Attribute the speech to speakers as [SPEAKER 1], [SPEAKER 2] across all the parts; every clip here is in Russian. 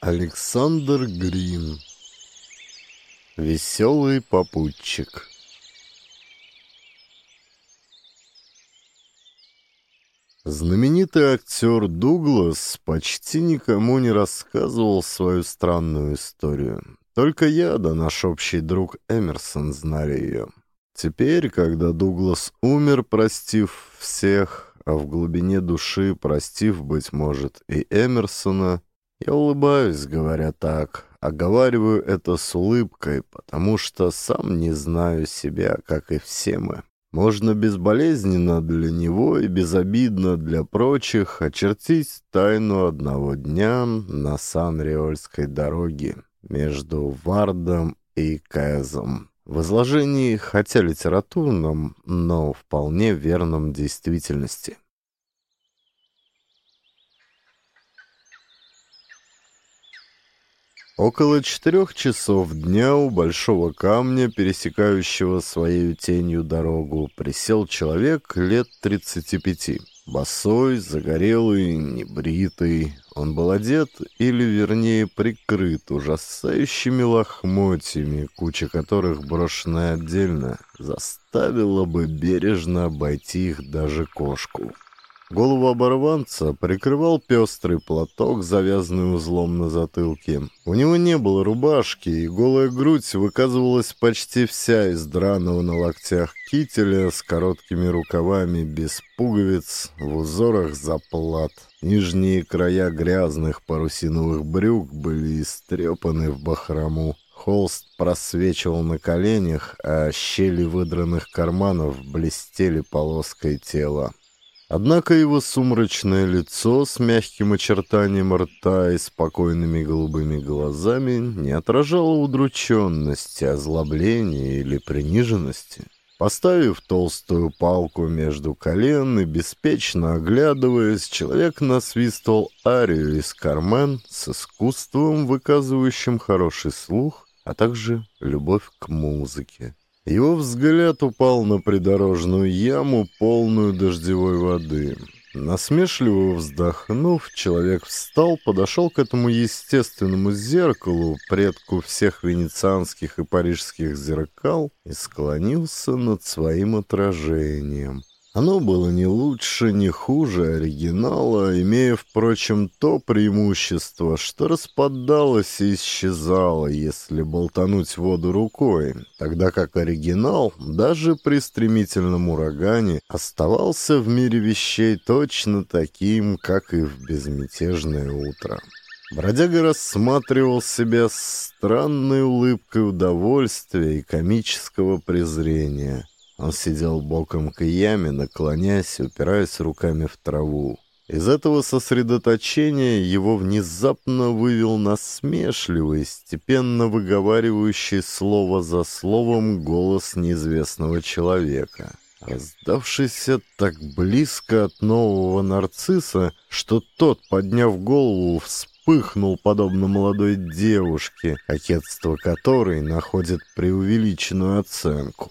[SPEAKER 1] Александр Грин. Веселый попутчик Знаменитый актер Дуглас почти никому не рассказывал свою странную историю. Только я, да наш общий друг Эмерсон, знали ее. Теперь, когда Дуглас умер, простив всех, а в глубине души простив, быть может, и Эмерсона, я улыбаюсь, говоря так, оговариваю это с улыбкой, потому что сам не знаю себя, как и все мы. Можно безболезненно для него и безобидно для прочих очертить тайну одного дня на Сан-Риольской дороге между Вардом и Кэзом. В изложении, хотя литературном, но вполне верном действительности – Около четырех часов дня у большого камня, пересекающего своей тенью дорогу, присел человек лет 35. Босой, загорелый, небритый. Он был одет, или вернее прикрыт ужасающими лохмотьями, куча которых брошена отдельно, заставила бы бережно обойти их даже кошку. Голову оборванца прикрывал пестрый платок, завязанный узлом на затылке. У него не было рубашки, и голая грудь выказывалась почти вся из драного на локтях кителя с короткими рукавами, без пуговиц, в узорах заплат. Нижние края грязных парусиновых брюк были истрепаны в бахрому. Холст просвечивал на коленях, а щели выдранных карманов блестели полоской тела. Однако его сумрачное лицо с мягким очертанием рта и спокойными голубыми глазами не отражало удрученности, озлобления или приниженности. Поставив толстую палку между колен и беспечно оглядываясь, человек насвистывал арию из кармен с искусством, выказывающим хороший слух, а также любовь к музыке. Его взгляд упал на придорожную яму, полную дождевой воды. Насмешливо вздохнув, человек встал, подошел к этому естественному зеркалу, предку всех венецианских и парижских зеркал, и склонился над своим отражением – оно было не лучше, не хуже оригинала, имея, впрочем, то преимущество, что распадалось и исчезало, если болтануть воду рукой, тогда как оригинал даже при стремительном урагане оставался в мире вещей точно таким, как и в безмятежное утро. Бродяга рассматривал себя с странной улыбкой удовольствия и комического презрения – он сидел боком к яме, наклоняясь, и упираясь руками в траву. Из этого сосредоточения его внезапно вывел насмешливый, степенно выговаривающий слово за словом голос неизвестного человека, раздавшийся так близко от нового нарцисса, что тот, подняв голову, вспыхнул подобно молодой девушке, кокетство которой находит преувеличенную оценку.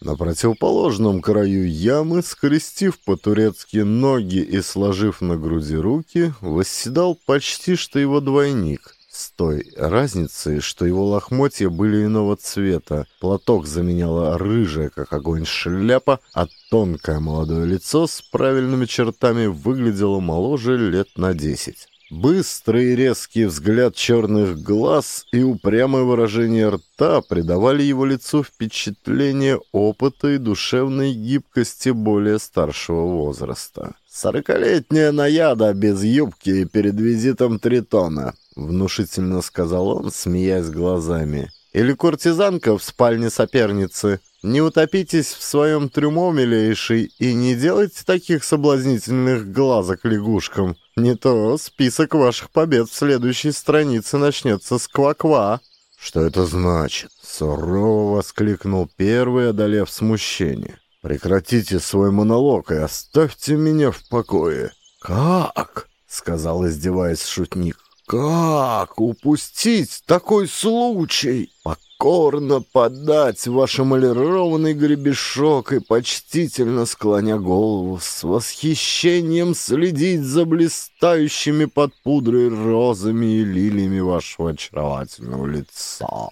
[SPEAKER 1] На противоположном краю ямы, скрестив по-турецки ноги и сложив на груди руки, восседал почти что его двойник, с той разницей, что его лохмотья были иного цвета, платок заменяла рыжая, как огонь, шляпа, а тонкое молодое лицо с правильными чертами выглядело моложе лет на десять. Быстрый и резкий взгляд черных глаз и упрямое выражение рта придавали его лицу впечатление опыта и душевной гибкости более старшего возраста. «Сорокалетняя наяда без юбки перед визитом Тритона», — внушительно сказал он, смеясь глазами. «Или куртизанка в спальне соперницы». Не утопитесь в своем трюмо, милейший, и не делайте таких соблазнительных глазок лягушкам. Не то список ваших побед в следующей странице начнется с кваква. «Что это значит?» — сурово воскликнул первый, одолев смущение. «Прекратите свой монолог и оставьте меня в покое». «Как?» — сказал, издеваясь шутник. Как упустить такой случай? Покорно подать ваш эмалированный гребешок и почтительно склоня голову, с восхищением следить за блистающими под пудрой розами и лилиями вашего очаровательного лица.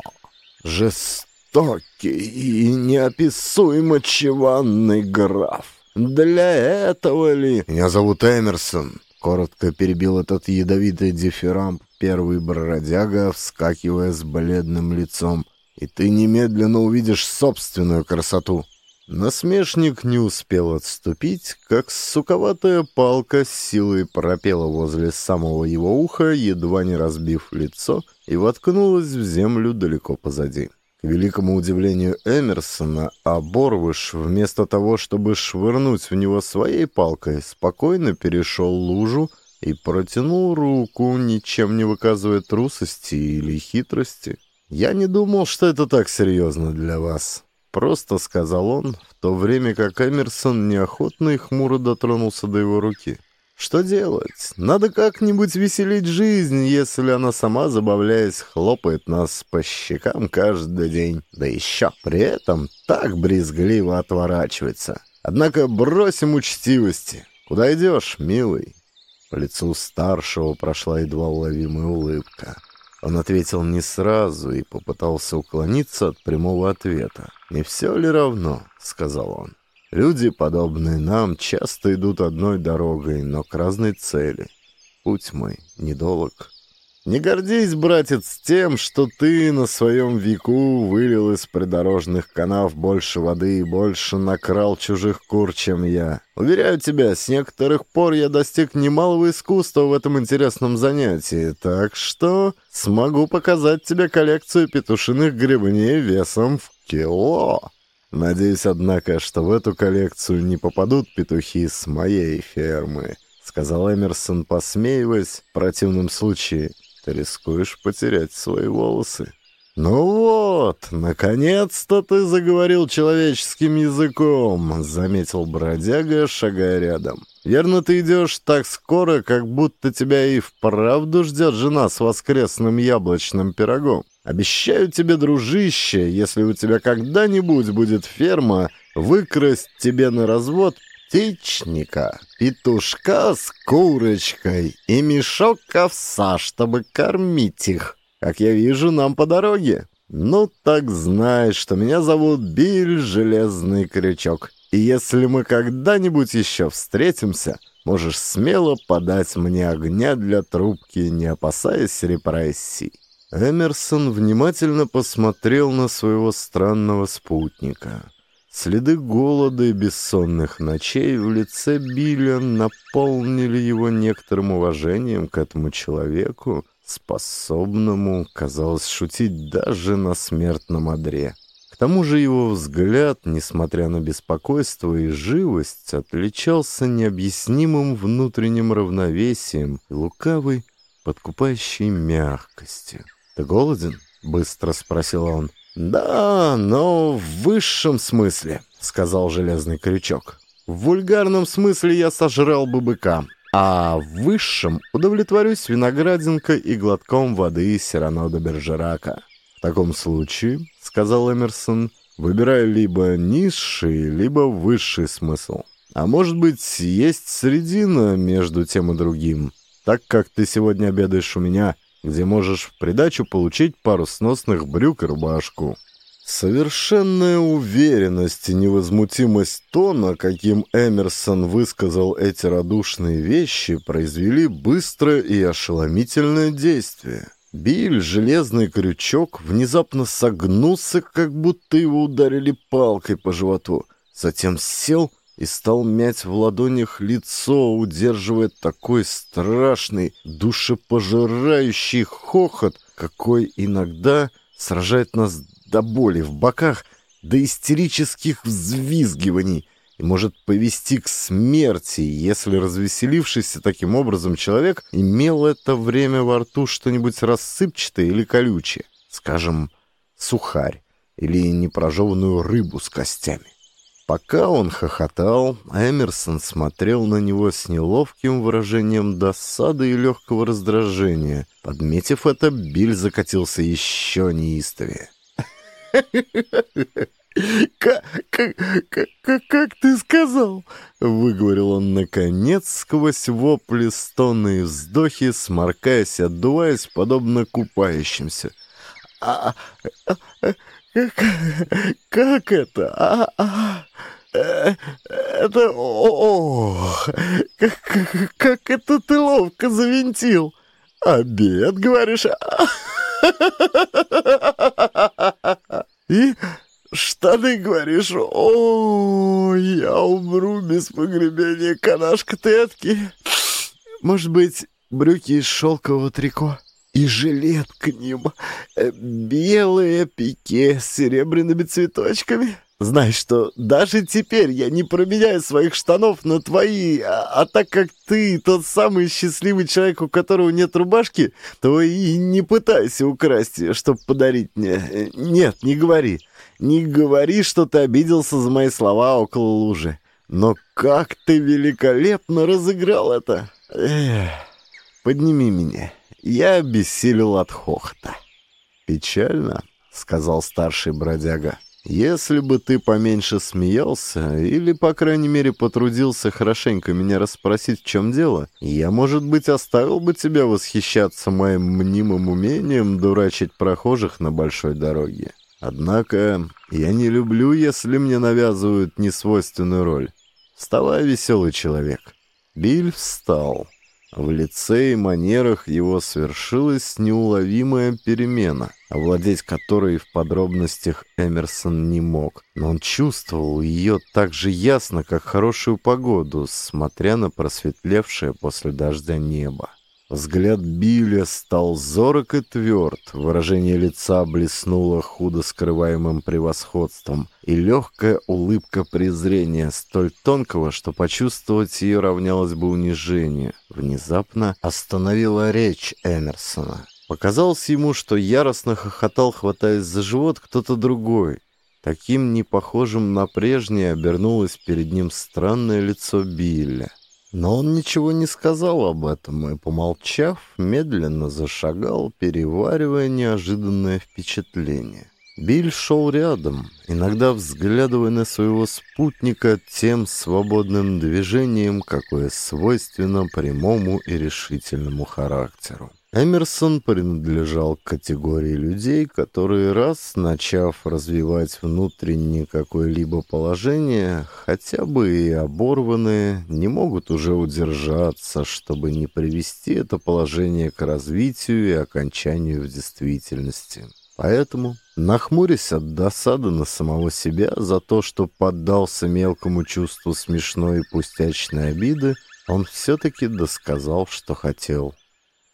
[SPEAKER 1] Жестокий и неописуемо чеванный граф. Для этого ли... Меня зовут Эмерсон, Коротко перебил этот ядовитый дифирамб первый бродяга, вскакивая с бледным лицом. «И ты немедленно увидишь собственную красоту!» Насмешник не успел отступить, как суковатая палка с силой пропела возле самого его уха, едва не разбив лицо, и воткнулась в землю далеко позади великому удивлению Эмерсона, Аборвыш, вместо того, чтобы швырнуть в него своей палкой, спокойно перешел лужу и протянул руку, ничем не выказывая трусости или хитрости. «Я не думал, что это так серьезно для вас», — просто сказал он, в то время как Эмерсон неохотно и хмуро дотронулся до его руки. Что делать? Надо как-нибудь веселить жизнь, если она сама, забавляясь, хлопает нас по щекам каждый день. Да еще при этом так брезгливо отворачивается. Однако бросим учтивости. Куда идешь, милый? По лицу старшего прошла едва уловимая улыбка. Он ответил не сразу и попытался уклониться от прямого ответа. «Не все ли равно?» — сказал он. Люди, подобные нам, часто идут одной дорогой, но к разной цели. Путь мой недолг. Не гордись, братец, тем, что ты на своем веку вылил из придорожных канав больше воды и больше накрал чужих кур, чем я. Уверяю тебя, с некоторых пор я достиг немалого искусства в этом интересном занятии, так что смогу показать тебе коллекцию петушиных гребней весом в кило. Надеюсь, однако, что в эту коллекцию не попадут петухи с моей фермы», — сказал Эмерсон, посмеиваясь. «В противном случае ты рискуешь потерять свои волосы». «Ну вот, наконец-то ты заговорил человеческим языком», — заметил бродяга, шагая рядом. «Верно, ты идешь так скоро, как будто тебя и вправду ждет жена с воскресным яблочным пирогом». Обещаю тебе, дружище, если у тебя когда-нибудь будет ферма, выкрасть тебе на развод птичника, петушка с курочкой и мешок овса, чтобы кормить их. Как я вижу, нам по дороге. Ну, так знаешь, что меня зовут Биль Железный Крючок. И если мы когда-нибудь еще встретимся, можешь смело подать мне огня для трубки, не опасаясь репрессий. Эмерсон внимательно посмотрел на своего странного спутника. Следы голода и бессонных ночей в лице Билля наполнили его некоторым уважением к этому человеку, способному, казалось, шутить даже на смертном одре. К тому же его взгляд, несмотря на беспокойство и живость, отличался необъяснимым внутренним равновесием и лукавой, подкупающей мягкостью. «Ты голоден?» — быстро спросил он. «Да, но в высшем смысле», — сказал железный крючок. «В вульгарном смысле я сожрал бы быка, а в высшем удовлетворюсь виноградинкой и глотком воды из Сирано Бержерака». «В таком случае», — сказал Эмерсон, — «выбираю либо низший, либо высший смысл. А может быть, есть средина между тем и другим. Так как ты сегодня обедаешь у меня, где можешь в придачу получить пару сносных брюк и рубашку. Совершенная уверенность и невозмутимость тона, каким Эмерсон высказал эти радушные вещи, произвели быстрое и ошеломительное действие. Биль, железный крючок, внезапно согнулся, как будто его ударили палкой по животу, затем сел и и стал мять в ладонях лицо, удерживая такой страшный, душепожирающий хохот, какой иногда сражает нас до боли в боках, до истерических взвизгиваний и может повести к смерти, если развеселившийся таким образом человек имел это время во рту что-нибудь рассыпчатое или колючее, скажем, сухарь или непрожеванную рыбу с костями. Пока он хохотал, Эмерсон смотрел на него с неловким выражением досады и легкого раздражения. Подметив это, Биль закатился еще неистовее. «Как, как, как, как ты сказал?» — выговорил он наконец сквозь вопли, стоны и вздохи, сморкаясь, отдуваясь, подобно купающимся. А, «А, а, а, как, как это? А, а, это... Ох, как, как, это ты ловко завинтил! Обед, говоришь? И штаны, говоришь? О, я умру без погребения канашка тетки. Может быть, брюки из шелкового трико? И жилет к ним. белые пике с серебряными цветочками. Знаешь что, даже теперь я не променяю своих штанов на твои, а, а так как ты тот самый счастливый человек, у которого нет рубашки, то и не пытайся украсть, чтобы подарить мне. Э, нет, не говори. Не говори, что ты обиделся за мои слова около лужи. Но как ты великолепно разыграл это! Эх, подними меня. Я обессилел от хохота. «Печально», — сказал старший бродяга. Если бы ты поменьше смеялся или, по крайней мере, потрудился хорошенько меня расспросить, в чем дело, я, может быть, оставил бы тебя восхищаться моим мнимым умением дурачить прохожих на большой дороге. Однако я не люблю, если мне навязывают несвойственную роль. Вставай, веселый человек. Биль встал. В лице и манерах его свершилась неуловимая перемена, овладеть которой в подробностях Эмерсон не мог. Но он чувствовал ее так же ясно, как хорошую погоду, смотря на просветлевшее после дождя небо. Взгляд Билли стал зорок и тверд, выражение лица блеснуло худо скрываемым превосходством, и легкая улыбка презрения, столь тонкого, что почувствовать ее равнялось бы унижению. Внезапно остановила речь Эмерсона. Показалось ему, что яростно хохотал, хватаясь за живот кто-то другой. Таким непохожим на прежнее обернулось перед ним странное лицо Билли. Но он ничего не сказал об этом и, помолчав, медленно зашагал, переваривая неожиданное впечатление. Биль шел рядом, иногда взглядывая на своего спутника тем свободным движением, какое свойственно прямому и решительному характеру. Эмерсон принадлежал к категории людей, которые раз, начав развивать внутреннее какое-либо положение, хотя бы и оборванные, не могут уже удержаться, чтобы не привести это положение к развитию и окончанию в действительности. Поэтому Нахмурясь от досады на самого себя за то, что поддался мелкому чувству смешной и пустячной обиды, он все-таки досказал, что хотел.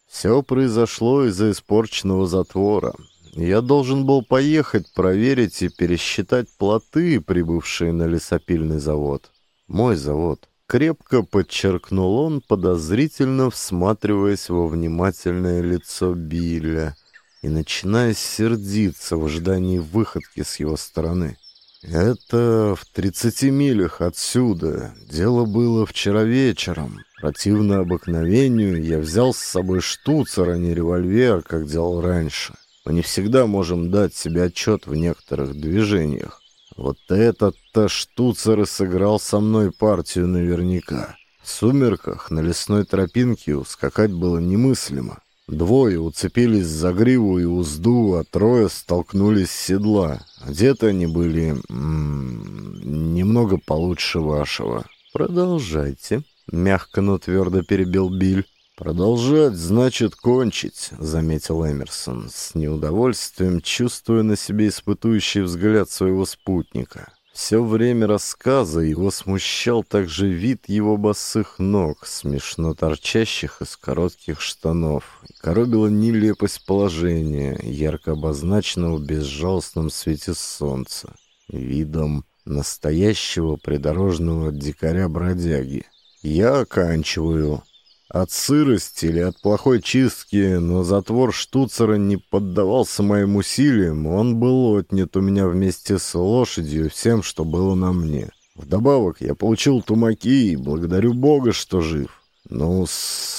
[SPEAKER 1] Все произошло из-за испорченного затвора. Я должен был поехать проверить и пересчитать плоты, прибывшие на лесопильный завод. Мой завод. Крепко подчеркнул он, подозрительно всматриваясь во внимательное лицо Билля и начиная сердиться в ожидании выходки с его стороны. Это в 30 милях отсюда. Дело было вчера вечером. Противно обыкновению я взял с собой штуцер, а не револьвер, как делал раньше. Мы не всегда можем дать себе отчет в некоторых движениях. Вот этот-то штуцер и сыграл со мной партию наверняка. В сумерках на лесной тропинке ускакать было немыслимо. Двое уцепились за гриву и узду, а трое столкнулись с седла. Где-то они были м -м, немного получше вашего. «Продолжайте», — мягко, но твердо перебил Биль. «Продолжать значит кончить», — заметил Эмерсон, с неудовольствием чувствуя на себе испытующий взгляд своего спутника. Все время рассказа его смущал также вид его босых ног, смешно торчащих из коротких штанов. И коробила нелепость положения, ярко обозначенного в безжалостном свете солнца, видом настоящего придорожного дикаря-бродяги. «Я оканчиваю», от сырости или от плохой чистки, но затвор штуцера не поддавался моим усилиям, он был отнят у меня вместе с лошадью всем, что было на мне. Вдобавок я получил тумаки и благодарю бога, что жив. ну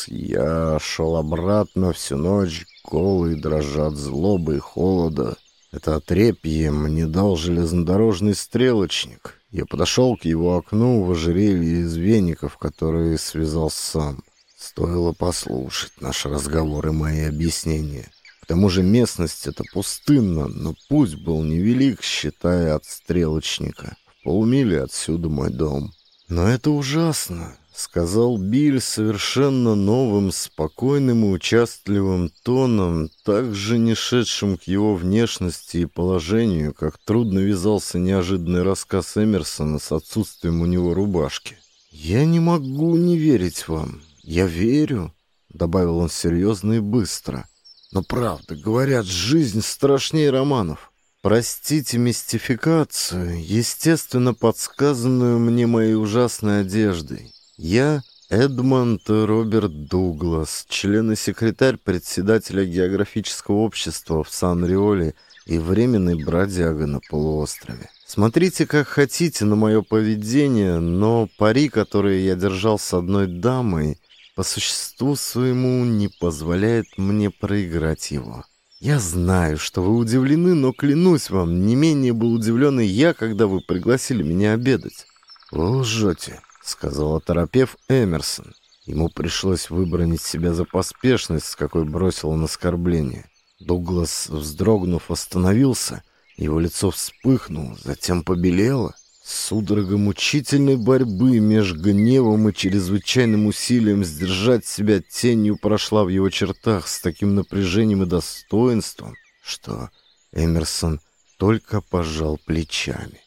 [SPEAKER 1] я шел обратно всю ночь, голый, дрожа от злобы и холода. Это отрепье мне дал железнодорожный стрелочник. Я подошел к его окну в ожерелье из веников, которые связал сам. Стоило послушать наш разговор и мои объяснения. К тому же местность эта пустынна, но путь был невелик, считая от стрелочника. В полмили отсюда мой дом. Но это ужасно, сказал Биль совершенно новым, спокойным и участливым тоном, также не шедшим к его внешности и положению, как трудно вязался неожиданный рассказ Эмерсона с отсутствием у него рубашки. «Я не могу не верить вам. Я верю, добавил он серьезно и быстро. Но правда, говорят, жизнь страшнее романов. Простите мистификацию, естественно, подсказанную мне моей ужасной одеждой. Я Эдмонд Роберт Дуглас, член и секретарь председателя географического общества в Сан-Риоле и временный бродяга на полуострове. Смотрите, как хотите на мое поведение, но пари, который я держал с одной дамой, по существу своему не позволяет мне проиграть его. Я знаю, что вы удивлены, но клянусь вам, не менее был удивлен и я, когда вы пригласили меня обедать. «Лжете», — сказал оторопев Эмерсон. Ему пришлось выбронить себя за поспешность, с какой бросил он оскорбление. Дуглас, вздрогнув, остановился. Его лицо вспыхнуло, затем побелело. Судорогом мучительной борьбы меж гневом и чрезвычайным усилием сдержать себя тенью прошла в его чертах с таким напряжением и достоинством, что Эмерсон только пожал плечами.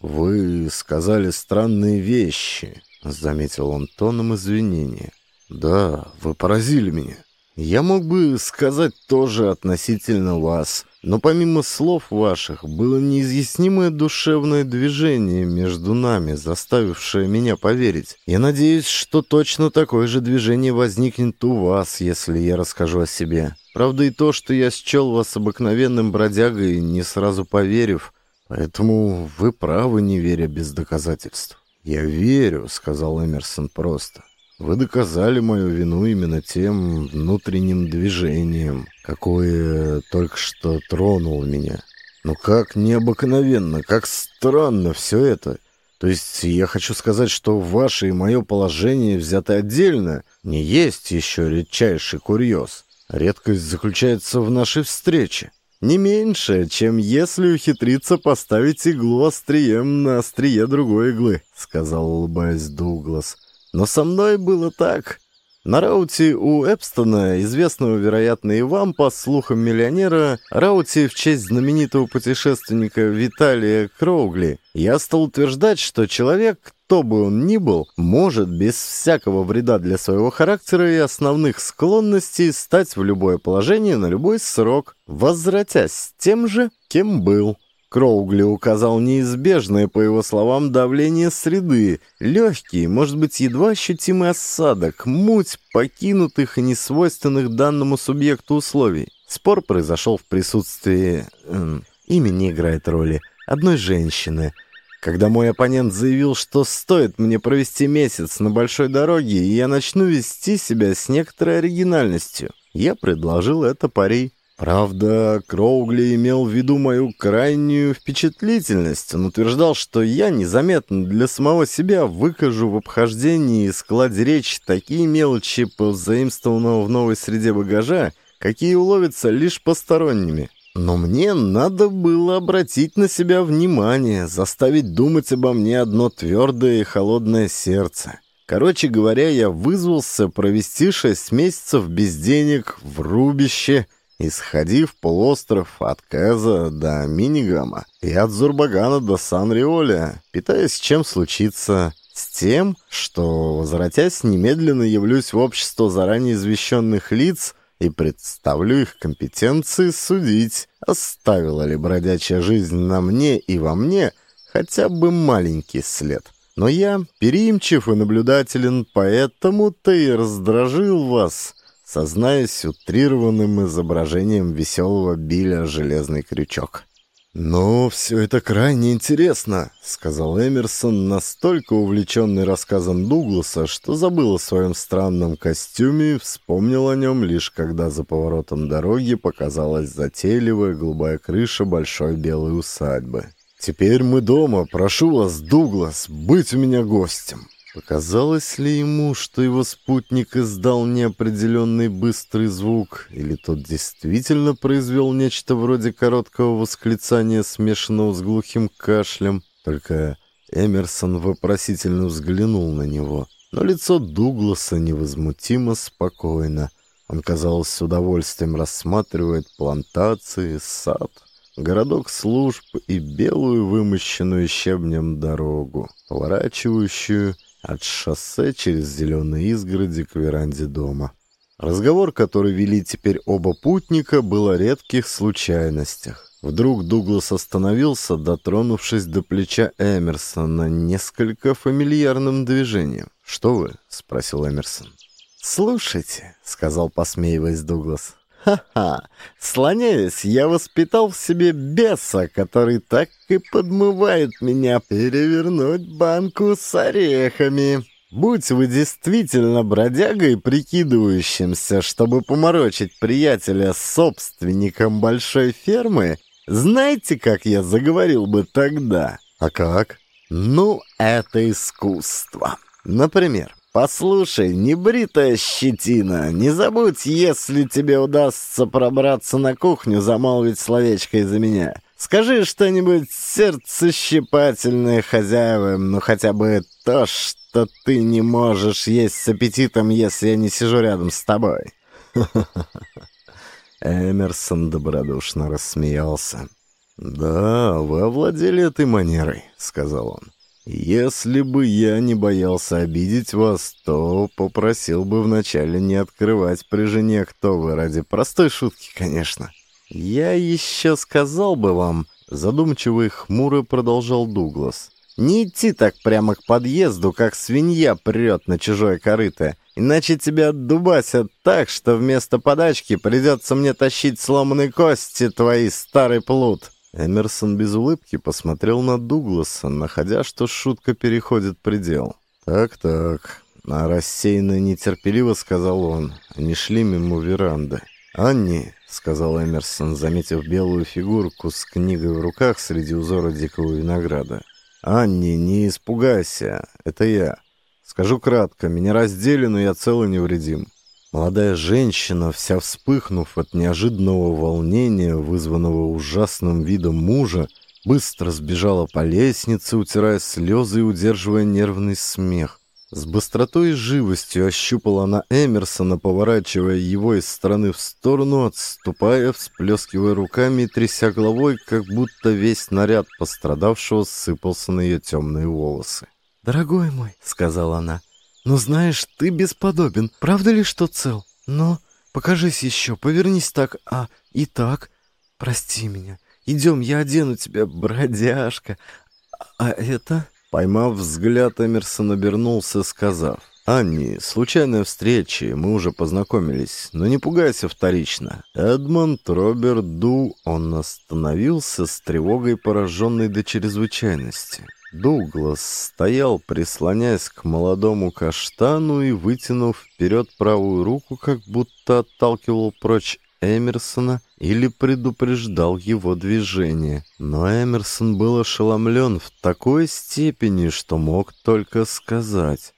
[SPEAKER 1] «Вы сказали странные вещи», — заметил он тоном извинения. «Да, вы поразили меня. Я мог бы сказать тоже относительно вас». Но помимо слов ваших было неизъяснимое душевное движение между нами, заставившее меня поверить. Я надеюсь, что точно такое же движение возникнет у вас, если я расскажу о себе. Правда и то, что я счел вас обыкновенным бродягой, не сразу поверив. Поэтому вы правы, не веря без доказательств. «Я верю», — сказал Эмерсон просто. Вы доказали мою вину именно тем внутренним движением, какое только что тронуло меня. Но как необыкновенно, как странно все это. То есть я хочу сказать, что ваше и мое положение взято отдельно, не есть еще редчайший курьез. Редкость заключается в нашей встрече. Не меньше, чем если ухитриться поставить иглу острием на острие другой иглы, сказал улыбаясь Дуглас. Но со мной было так. На рауте у Эпстона, известного, вероятно, и вам по слухам миллионера, рауте в честь знаменитого путешественника Виталия Кроугли, я стал утверждать, что человек, кто бы он ни был, может без всякого вреда для своего характера и основных склонностей стать в любое положение на любой срок, возвратясь тем же, кем был. Кроугли указал неизбежное, по его словам, давление среды, легкий, может быть, едва ощутимый осадок, муть покинутых и несвойственных данному субъекту условий. Спор произошел в присутствии... Эм, имя не играет роли. Одной женщины. Когда мой оппонент заявил, что стоит мне провести месяц на большой дороге, и я начну вести себя с некоторой оригинальностью, я предложил это пари. Правда, Кроугли имел в виду мою крайнюю впечатлительность. Он утверждал, что я незаметно для самого себя выкажу в обхождении и складе речи такие мелочи, позаимствованного в новой среде багажа, какие уловятся лишь посторонними. Но мне надо было обратить на себя внимание, заставить думать обо мне одно твердое и холодное сердце. Короче говоря, я вызвался провести шесть месяцев без денег в рубище – Исходив полуостров от Кэза до Минигама и от Зурбагана до Сан-Риоля, питаясь чем случится, с тем, что, возвратясь, немедленно явлюсь в общество заранее извещенных лиц и представлю их компетенции судить, оставила ли бродячая жизнь на мне и во мне хотя бы маленький след. Но я переимчив и наблюдателен, поэтому-то и раздражил вас — сознаясь утрированным изображением веселого Билля «Железный крючок». «Ну, Но все это крайне интересно», — сказал Эмерсон, настолько увлеченный рассказом Дугласа, что забыл о своем странном костюме и вспомнил о нем лишь когда за поворотом дороги показалась затейливая голубая крыша большой белой усадьбы. «Теперь мы дома. Прошу вас, Дуглас, быть у меня гостем». Показалось ли ему, что его спутник издал неопределенный быстрый звук, или тот действительно произвел нечто вроде короткого восклицания, смешанного с глухим кашлем? Только Эмерсон вопросительно взглянул на него. Но лицо Дугласа невозмутимо спокойно. Он, казалось, с удовольствием рассматривает плантации, сад, городок служб и белую вымощенную щебнем дорогу, поворачивающую от шоссе через зеленые изгороди к веранде дома. Разговор, который вели теперь оба путника, был о редких случайностях. Вдруг Дуглас остановился, дотронувшись до плеча Эмерсона несколько фамильярным движением. «Что вы?» — спросил Эмерсон. «Слушайте», — сказал, посмеиваясь Дуглас, Ха-ха, слоняясь, я воспитал в себе беса, который так и подмывает меня перевернуть банку с орехами. Будь вы действительно бродягой, прикидывающимся, чтобы поморочить приятеля с собственником большой фермы, знаете, как я заговорил бы тогда?
[SPEAKER 2] А как?
[SPEAKER 1] Ну, это искусство. Например, Послушай, небритая щетина, не забудь, если тебе удастся пробраться на кухню, замолвить словечко из-за меня. Скажи что-нибудь сердцещипательное хозяевам, ну хотя бы то, что ты не можешь есть с аппетитом, если я не сижу рядом с тобой. Эмерсон добродушно рассмеялся. «Да, вы овладели этой манерой», — сказал он. Если бы я не боялся обидеть вас, то попросил бы вначале не открывать при жене, кто вы, ради простой шутки, конечно. Я еще сказал бы вам, задумчиво и хмуро продолжал Дуглас. Не идти так прямо к подъезду, как свинья прет на чужое корыто, иначе тебя отдубасят так, что вместо подачки придется мне тащить сломанные кости твои старый плут. Эмерсон без улыбки посмотрел на Дугласа, находя, что шутка переходит предел. «Так-так», — а рассеянно нетерпеливо сказал он. Они шли мимо веранды. «Анни», — сказал Эмерсон, заметив белую фигурку с книгой в руках среди узора дикого винограда. «Анни, не испугайся, это я. Скажу кратко, меня раздели, но я цел и невредим. Молодая женщина, вся вспыхнув от неожиданного волнения, вызванного ужасным видом мужа, быстро сбежала по лестнице, утирая слезы и удерживая нервный смех. С быстротой и живостью ощупала она Эмерсона, поворачивая его из стороны в сторону, отступая, всплескивая руками и тряся головой, как будто весь наряд пострадавшего сыпался на ее темные волосы.
[SPEAKER 2] «Дорогой мой», — сказала она, — ну знаешь, ты бесподобен. Правда ли, что цел? Но покажись еще, повернись так, а и так. Прости меня. Идем, я одену тебя, бродяжка. А это...»
[SPEAKER 1] Поймав взгляд, Эмерсон обернулся, сказав. «Анни, случайная встреча, мы уже познакомились, но не пугайся вторично. Эдмонд Роберт Ду...» Он остановился с тревогой, пораженной до чрезвычайности. Дуглас стоял, прислоняясь к молодому каштану и вытянув вперед правую руку, как будто отталкивал прочь Эмерсона или предупреждал его движение. Но Эмерсон был ошеломлен в такой степени, что мог только сказать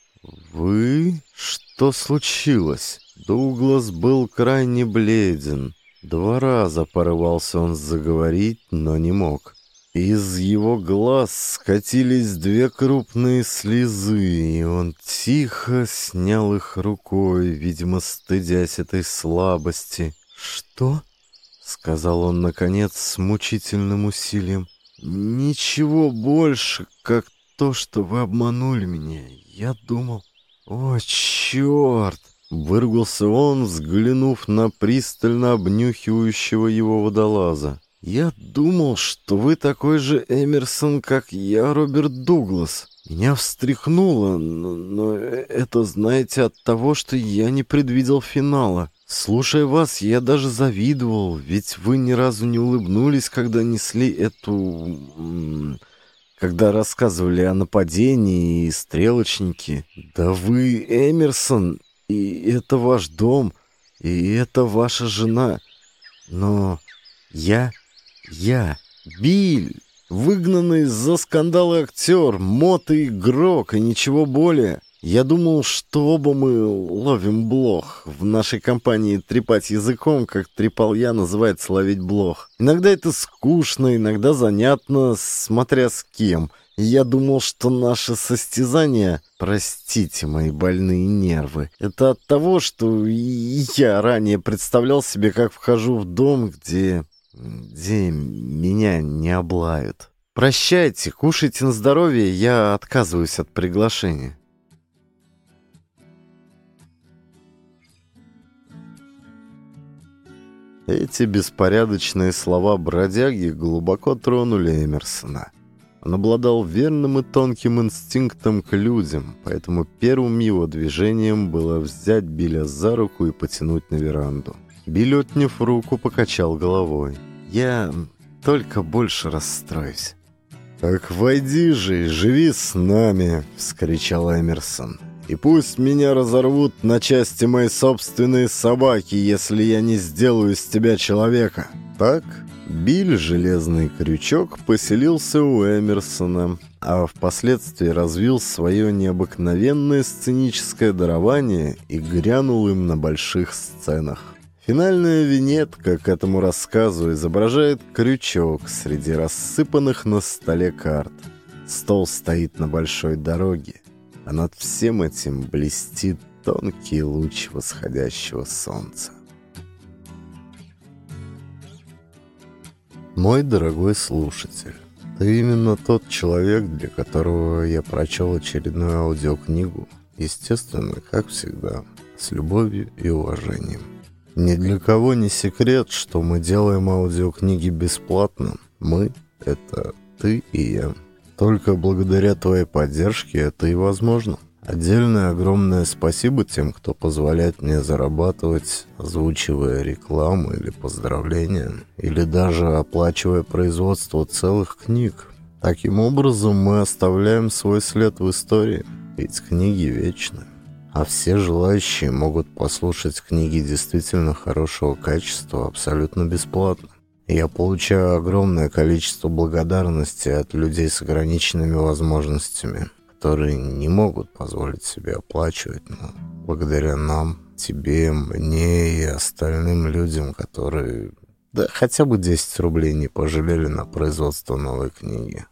[SPEAKER 1] «Вы? Что случилось?» Дуглас был крайне бледен. Два раза порывался он заговорить, но не мог. Из его глаз скатились две крупные слезы, и он тихо снял их рукой, видимо, стыдясь этой слабости. «Что?» — сказал он, наконец, с мучительным усилием. «Ничего больше, как то, что вы обманули меня. Я думал...» «О, черт!» — выругался он, взглянув на пристально обнюхивающего его водолаза. Я думал, что вы такой же Эмерсон, как я, Роберт Дуглас. Меня встряхнуло, но, но это, знаете, от того, что я не предвидел финала.
[SPEAKER 2] Слушая вас, я даже завидовал, ведь вы ни разу не улыбнулись, когда несли эту... Когда рассказывали о нападении и стрелочнике. Да вы Эмерсон, и это ваш дом, и это ваша жена. Но я я, Биль, выгнанный из за скандала актер, мот игрок и ничего более. Я думал, что оба мы ловим блох. В нашей компании трепать языком, как трепал я, называется ловить блох. Иногда это скучно, иногда занятно, смотря с кем. Я думал, что наше состязание, простите мои больные нервы, это от того, что я ранее представлял себе, как вхожу в дом, где где меня не облают. Прощайте, кушайте на здоровье, я отказываюсь от приглашения.
[SPEAKER 1] Эти беспорядочные слова бродяги глубоко тронули Эмерсона. Он обладал верным и тонким инстинктом к людям, поэтому первым его движением было взять Биля за руку и потянуть на веранду. Билет не в руку покачал головой.
[SPEAKER 2] «Я только больше расстроюсь».
[SPEAKER 1] «Так войди же и живи с нами!» — вскричал Эмерсон. «И пусть меня разорвут на части мои собственные собаки, если я не сделаю из тебя человека!» Так Биль Железный Крючок поселился у Эмерсона, а впоследствии развил свое необыкновенное сценическое дарование и грянул им на больших сценах. Финальная винетка к этому рассказу изображает крючок среди рассыпанных на столе карт. Стол стоит на большой дороге, а над всем этим блестит тонкий луч восходящего солнца. Мой дорогой слушатель, ты именно тот человек, для которого я прочел очередную аудиокнигу. Естественно, как всегда, с любовью и уважением. Ни для кого не секрет, что мы делаем аудиокниги бесплатно. Мы — это ты и я. Только благодаря твоей поддержке это и возможно. Отдельное огромное спасибо тем, кто позволяет мне зарабатывать, озвучивая рекламу или поздравления, или даже оплачивая производство целых книг. Таким образом мы оставляем свой след в истории, ведь книги вечны а все желающие могут послушать книги действительно хорошего качества абсолютно бесплатно. Я получаю огромное количество благодарности от людей с ограниченными возможностями, которые не могут позволить себе оплачивать, но благодаря нам, тебе, мне и остальным людям, которые да хотя бы 10 рублей не пожалели на производство новой книги.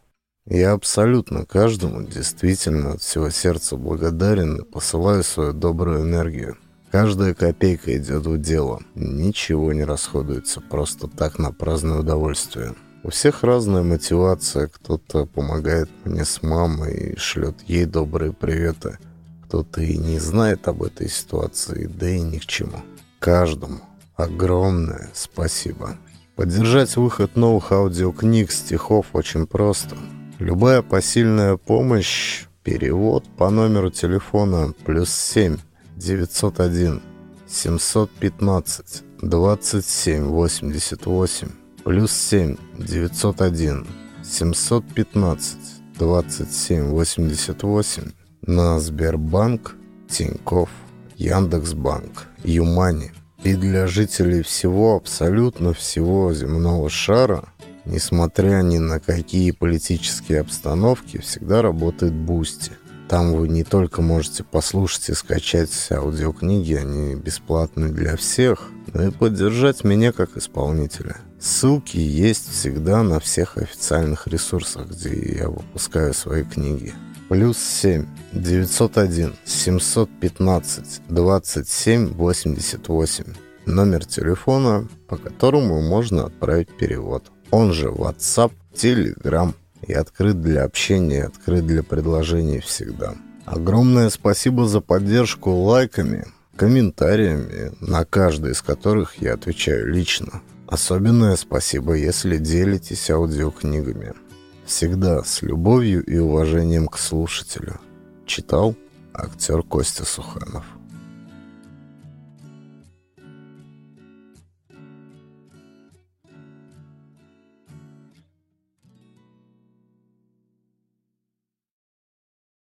[SPEAKER 1] Я абсолютно каждому действительно от всего сердца благодарен и посылаю свою добрую энергию. Каждая копейка идет в дело. Ничего не расходуется просто так на праздное удовольствие. У всех разная мотивация. Кто-то помогает мне с мамой и шлет ей добрые приветы. Кто-то и не знает об этой ситуации, да и ни к чему. Каждому огромное спасибо. Поддержать выход новых аудиокниг, стихов очень просто – Любая посильная помощь, перевод по номеру телефона плюс 7 901 715 27 88 плюс 7 901 715 27 88 на Сбербанк, Тиньков, Яндекс.Банк, ЮMoney. И для жителей всего, абсолютно всего земного шара – Несмотря ни на какие политические обстановки, всегда работает Boosty. Там вы не только можете послушать и скачать аудиокниги, они бесплатны для всех, но и поддержать меня как исполнителя. Ссылки есть всегда на всех официальных ресурсах, где я выпускаю свои книги. Плюс 7 901 715 27 88 номер телефона, по которому можно отправить перевод. Он же WhatsApp, Telegram. и открыт для общения, открыт для предложений всегда. Огромное спасибо за поддержку лайками, комментариями, на каждый из которых я отвечаю лично. Особенное спасибо, если делитесь аудиокнигами. Всегда с любовью и уважением к слушателю. Читал актер Костя Суханов.